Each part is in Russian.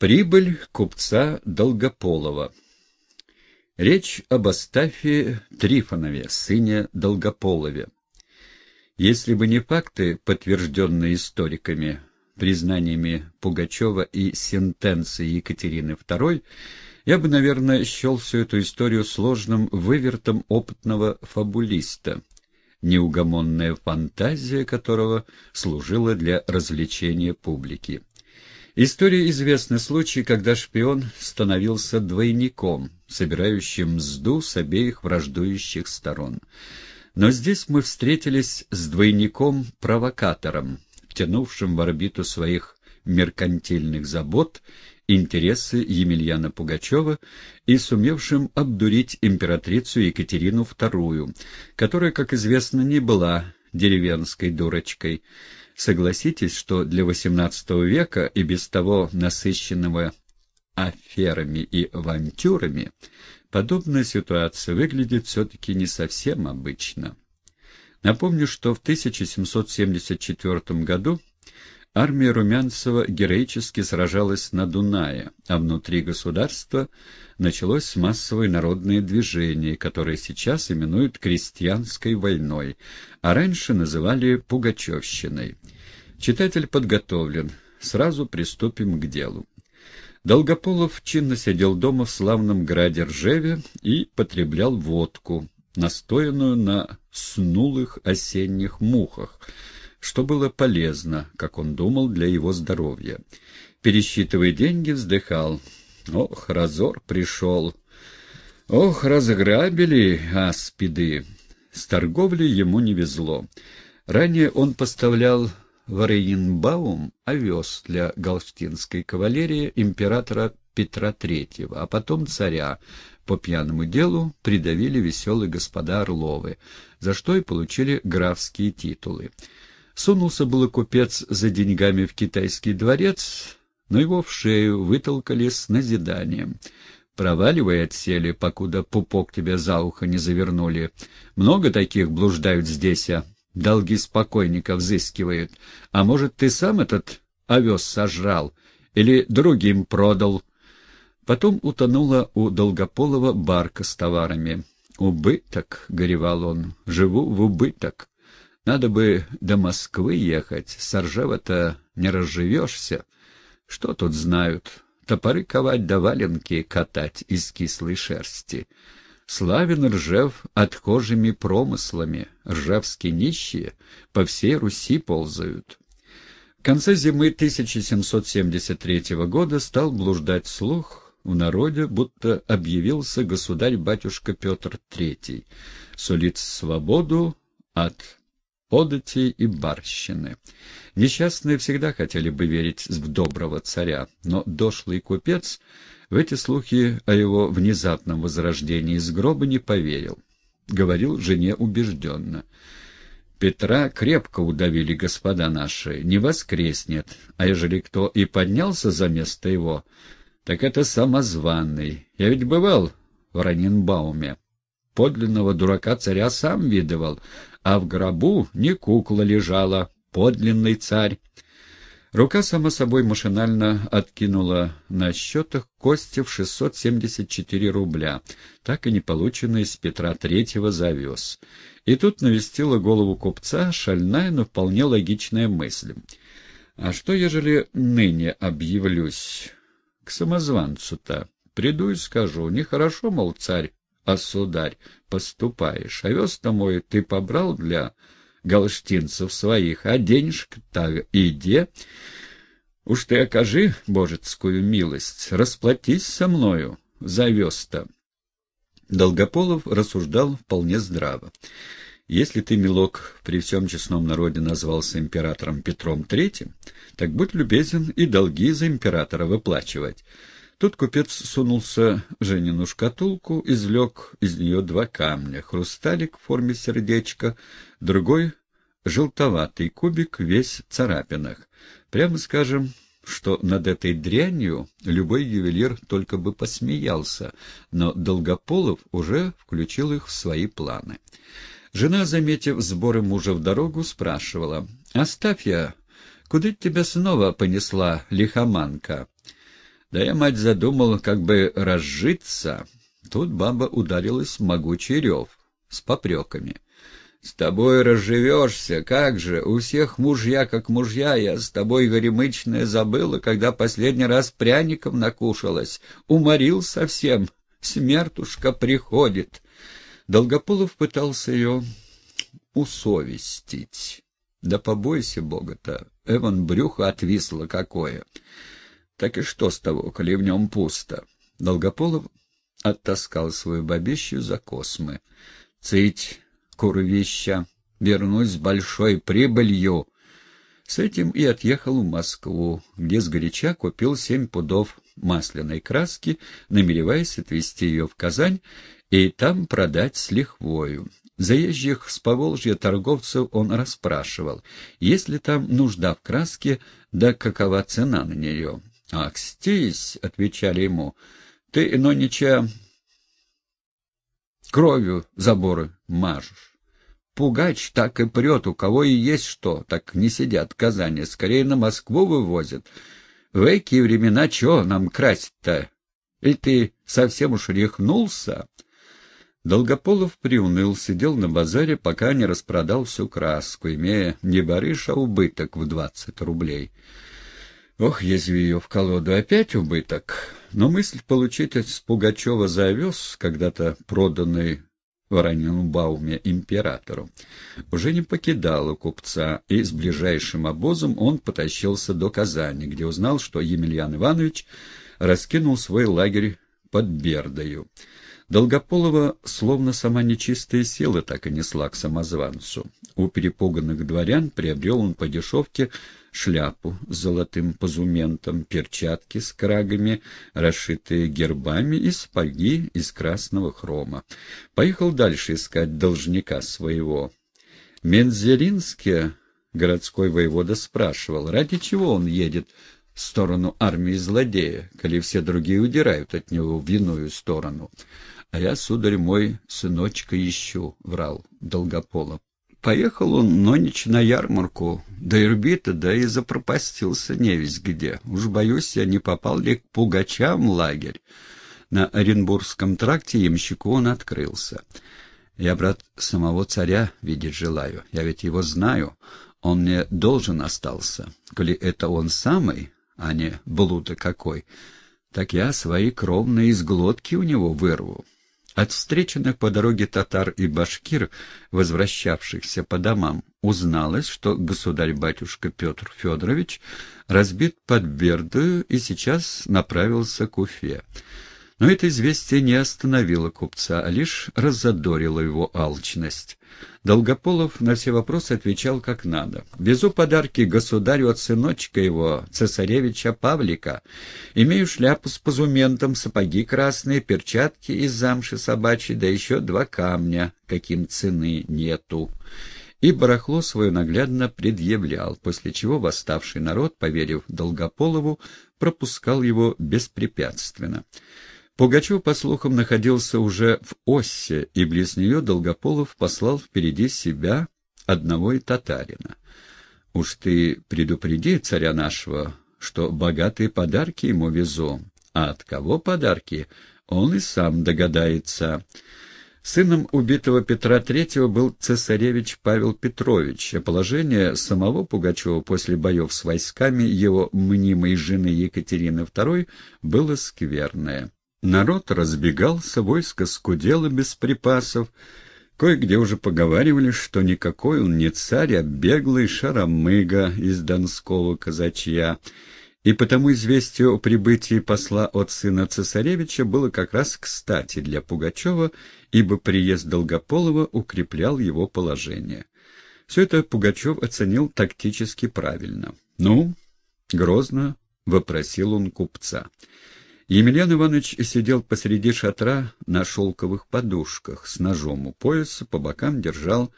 Прибыль купца Долгополова. Речь об Астафии Трифонове, сыне Долгополове. Если бы не факты, подтвержденные историками, признаниями Пугачева и сентенцией Екатерины II, я бы, наверное, счел всю эту историю сложным вывертом опытного фабулиста, неугомонная фантазия которого служила для развлечения публики. История известны случаи, когда шпион становился двойником, собирающим мзду с обеих враждующих сторон. Но здесь мы встретились с двойником-провокатором, втянувшим в орбиту своих меркантильных забот интересы Емельяна Пугачева и сумевшим обдурить императрицу Екатерину II, которая, как известно, не была деревенской дурочкой, Согласитесь, что для XVIII века и без того насыщенного аферами и авантюрами подобная ситуация выглядит все-таки не совсем обычно. Напомню, что в 1774 году армия Румянцева героически сражалась на Дунае, а внутри государства началось массовое народное движение, которое сейчас именуют крестьянской войной, а раньше называли Пугачевщиной. Читатель подготовлен. Сразу приступим к делу. Долгополов чинно сидел дома в славном граде Ржеве и потреблял водку, настоянную на снулых осенних мухах, что было полезно, как он думал, для его здоровья. Пересчитывая деньги, вздыхал. «Ох, разор пришел! Ох, разграбили аспиды!» С торговлей ему не везло. Ранее он поставлял в Рейнбаум овес для галштинской кавалерии императора Петра III, а потом царя. По пьяному делу придавили веселые господа Орловы, за что и получили графские титулы. Сунулся было купец за деньгами в китайский дворец, но его в шею вытолкали с назиданием. Проваливай отсели, покуда пупок тебя за ухо не завернули. Много таких блуждают здесь, а долги спокойника взыскивают. А может, ты сам этот овес сожрал или другим продал? Потом утонула у Долгополова барка с товарами. «Убыток», — горевал он, — «живу в убыток. Надо бы до Москвы ехать, с Ржева-то не разживешься. Что тут знают? Топоры ковать да валенки катать из кислой шерсти». Славен Ржев отхожими промыслами, ржевские нищие по всей Руси ползают. В конце зимы 1773 года стал блуждать слух в народе, будто объявился государь-батюшка Петр III, сулит свободу от подати и барщины. Несчастные всегда хотели бы верить в доброго царя, но дошлый купец в эти слухи о его внезапном возрождении из гроба не поверил. Говорил жене убежденно. «Петра крепко удавили господа наши, не воскреснет, а ежели кто и поднялся за место его, так это самозванный. Я ведь бывал в Раненбауме. Подлинного дурака царя сам видывал, а в гробу не кукла лежала, подлинный царь. Рука, само собой, машинально откинула на счетах кости в 674 рубля, так и не полученные с Петра Третьего за овес. И тут навестила голову купца шальная, но вполне логичная мысль. А что, ежели ныне объявлюсь к самозванцу-то? Приду и скажу, нехорошо, мол, царь, а сударь, поступаешь. Овес-то мой ты побрал для галштинцев своих, а денежка-то иди. Уж ты окажи божецкую милость, расплатись со мною за веста. Долгополов рассуждал вполне здраво. Если ты, милок, при всем честном народе назвался императором Петром Третьим, так будь любезен и долги за императора выплачивать. Тут купец сунулся Женину шкатулку, извлек из нее два камня, хрусталик в форме сердечка, другой — желтоватый кубик, весь царапинах. Прямо скажем, что над этой дрянью любой ювелир только бы посмеялся, но Долгополов уже включил их в свои планы. Жена, заметив сборы мужа в дорогу, спрашивала, «Оставь я, куда тебя снова понесла лихоманка?» Да я, мать, задумала, как бы разжиться. Тут баба ударилась в могучий рев с попреками. С тобой разживешься, как же, у всех мужья как мужья, я с тобой горемычная забыла, когда последний раз пряником накушалась, уморил совсем, смертушка приходит. Долгополов пытался ее усовестить. Да побойся Бога-то, Эван брюхо отвисло какое. Так и что с того, коли в нем пусто? Долгополов оттаскал свою бабищу за космы. Цыть, курвища, вернусь большой прибылью. С этим и отъехал в Москву, где сгоряча купил семь пудов масляной краски, намереваясь отвезти ее в Казань и там продать с лихвою. Заезжих с Поволжья торговцев он расспрашивал, есть ли там нужда в краске, да какова цена на нее. «Ах, стись!» — отвечали ему. «Ты, Нонича, кровью заборы мажешь. Пугач так и прет, у кого и есть что, так не сидят в Казани, скорее на Москву вывозят. В эки времена чего нам красть-то? Или ты совсем уж рехнулся?» Долгополов приуныл, сидел на базаре, пока не распродал всю краску, имея не барыш, а убыток в двадцать рублей. Ох, язви ее в колоду, опять убыток. Но мысль получить от Пугачева за овес, когда-то проданный в Раненбауме императору, уже не покидала купца, и с ближайшим обозом он потащился до Казани, где узнал, что Емельян Иванович раскинул свой лагерь под Бердою. Долгополова словно сама нечистая сила так и несла к самозванцу. У перепуганных дворян приобрел он по дешевке шляпу с золотым позументом, перчатки с крагами, расшитые гербами и сапоги из красного хрома. Поехал дальше искать должника своего. Мензелинске городской воевода спрашивал, ради чего он едет в сторону армии злодея, коли все другие удирают от него в иную сторону. — А я, сударь мой, сыночка ищу, — врал Долгополов. Поехал он нонич на ярмарку до Ирбита, да и запропастился невесть где. Уж боюсь, я не попал ли к пугачам лагерь. На Оренбургском тракте ямщику он открылся. Я, брат, самого царя видеть желаю. Я ведь его знаю. Он мне должен остался. Коли это он самый, а не блуда какой, так я свои кровные из глотки у него вырву. От встреченных по дороге татар и башкир, возвращавшихся по домам, узналось, что государь-батюшка Петр Федорович разбит под Бердою и сейчас направился к Уфе. Но это известие не остановило купца, а лишь раззадорило его алчность. Долгополов на все вопросы отвечал как надо. «Везу подарки государю от сыночка его, цесаревича Павлика. Имею шляпу с позументом, сапоги красные, перчатки из замши собачьей, да еще два камня, каким цены нету» и барахло свое наглядно предъявлял, после чего восставший народ, поверив Долгополову, пропускал его беспрепятственно. Пугачев, по слухам, находился уже в Оссе, и близ нее Долгополов послал впереди себя одного и татарина. «Уж ты предупреди царя нашего, что богатые подарки ему везу, а от кого подарки, он и сам догадается». Сыном убитого Петра III был цесаревич Павел Петрович, а положение самого Пугачева после боев с войсками его мнимой жены Екатерины II было скверное. Народ разбегался, войско скудело без припасов. Кое-где уже поговаривали, что никакой он не царь, а беглый шаромыга из донского казачья. И потому известие о прибытии посла от сына цесаревича было как раз кстати для Пугачева, ибо приезд Долгополова укреплял его положение. Все это Пугачев оценил тактически правильно. «Ну?» — грозно вопросил он купца. Емельян Иванович сидел посреди шатра на шелковых подушках, с ножом у пояса, по бокам держал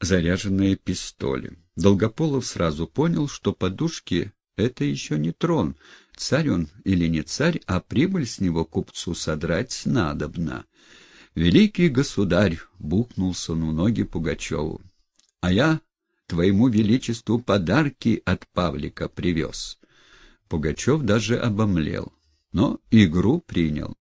заряженные пистоли. Долгополов сразу понял, что подушки — это еще не трон. Царь он или не царь, а прибыль с него купцу содрать надобно. «Великий государь!» — бухнулся на ноги Пугачеву. «А я твоему величеству подарки от Павлика привез». Пугачев даже обомлел. Но игру принял.